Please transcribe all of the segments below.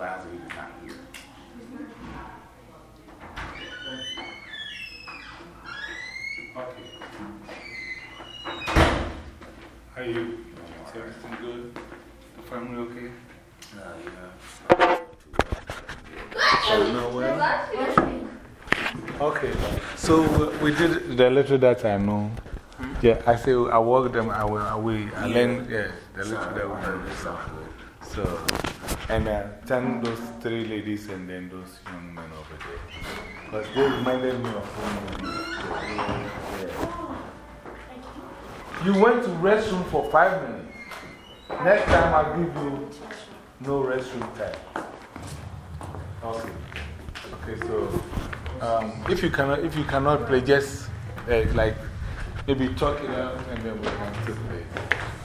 in the class, not hear. Okay. How are you? Is everything good? The family okay? Uh, yeah. Oh, no way? Okay. So we did the little that I know. Yeah, I say I walk them away. away. I learn yeah, the little that we know. So, and uh, thank those three ladies and then those young men over there. Because they reminded me of home. You went to restroom for five minutes. Next time I'll give you no restroom time. Okay. Okay, so um, if, you cannot, if you cannot play, just uh, like maybe talk it out and then we can still play.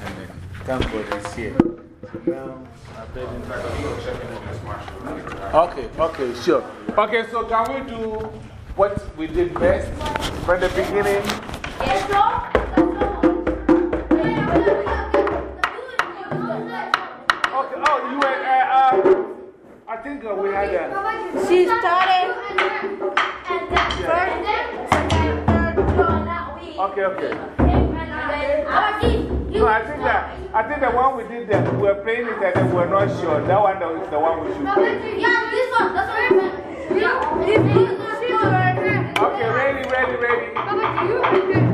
And then thank God he's here. So now, I bet Okay, okay, sure. Okay, so can we do what we did best from the beginning? Yes, no? Okay, oh, you were, uh, uh, I think uh, we had a. She started first, second, third, fourth. Okay, okay. Okay. No, I think that, I think the one we did that we were playing it and we were not sure. That one is the one we should play. Yeah, this one. That's what I meant. Yeah. Okay, ready, ready, ready.